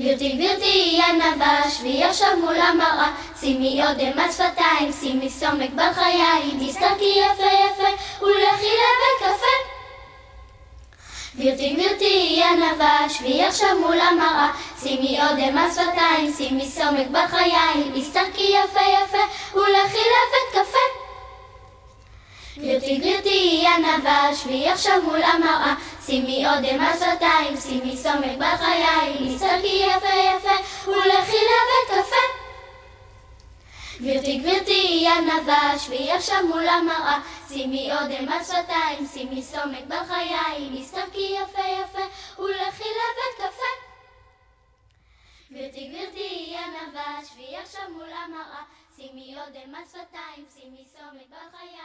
גבירתי ענבה, שבי עכשיו מול המראה, שימי אודם על שפתיים, שימי סומק בחיי, תסתכי יפה יפה, ולכי לבית קפה. גבירתי ענבה, שבי עכשיו מול המראה, שימי אודם על שפתיים, שימי סומק בחיי, תסתכי יפה יפה, ולכי לבית קפה. גבירתי ענבה, שבי עכשיו מול המראה, שימי אודם על שפתיים, שימי סומק בחיי, תסתכלי קפה. גבירתי גבירתי ענבה, שבי עכשיו מול המראה, שימי אודם על שפתיים, שימי סומק בחיי, תסתכלי יפה יפה, ולכי לבית קפה. גבירתי גבירתי ענבה, שבי עכשיו מול המראה, שימי אודם על שפתיים, שימי סומק בחיי,